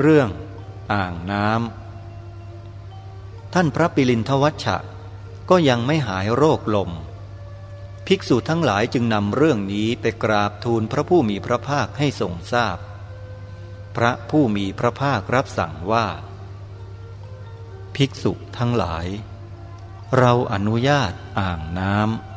เรื่องอ่างน้ำท่านพระปิลินทวัชชะ ก็ยังไม่หายโรคลม ภิกษุทั้งหลายจึงนำเรื่องนี้ไปกราบทูลพระผู้มีพระภาคให้ทรงทราบพพระผู้มีพระภาครับสั่งว่า ภิกษุทั้งหลาย เราอนุญาตอ่างน้ำ